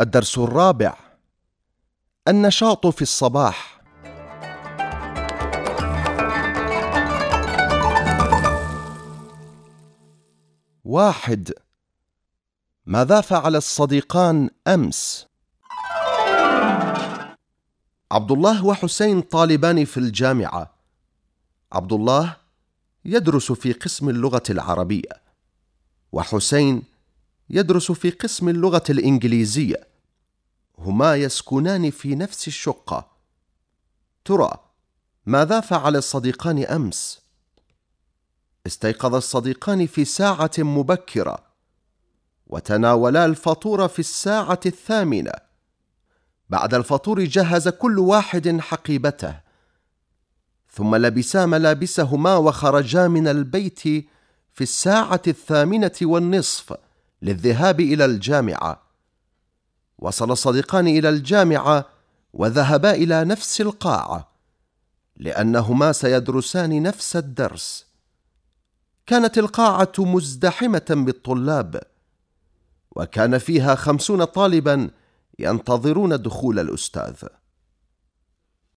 الدرس الرابع النشاط في الصباح. واحد ماذا فعل الصديقان أمس؟ عبد الله وحسين طالبان في الجامعة. عبد الله يدرس في قسم اللغة العربية. وحسين يدرس في قسم اللغة الإنجليزية. هما يسكنان في نفس الشقة. ترى ماذا فعل الصديقان أمس؟ استيقظ الصديقان في ساعة مبكرة. وتناولا الفطور في الساعة الثامنة. بعد الفطور جهز كل واحد حقيبته. ثم لبسا ملابسهما وخرجا من البيت في الساعة الثامنة والنصف. للذهاب إلى الجامعة. وصل الصديقان إلى الجامعة وذهبا إلى نفس القاعة لأنهما سيدرسان نفس الدرس. كانت القاعة مزدحمة بالطلاب وكان فيها خمسون طالبا ينتظرون دخول الأستاذ.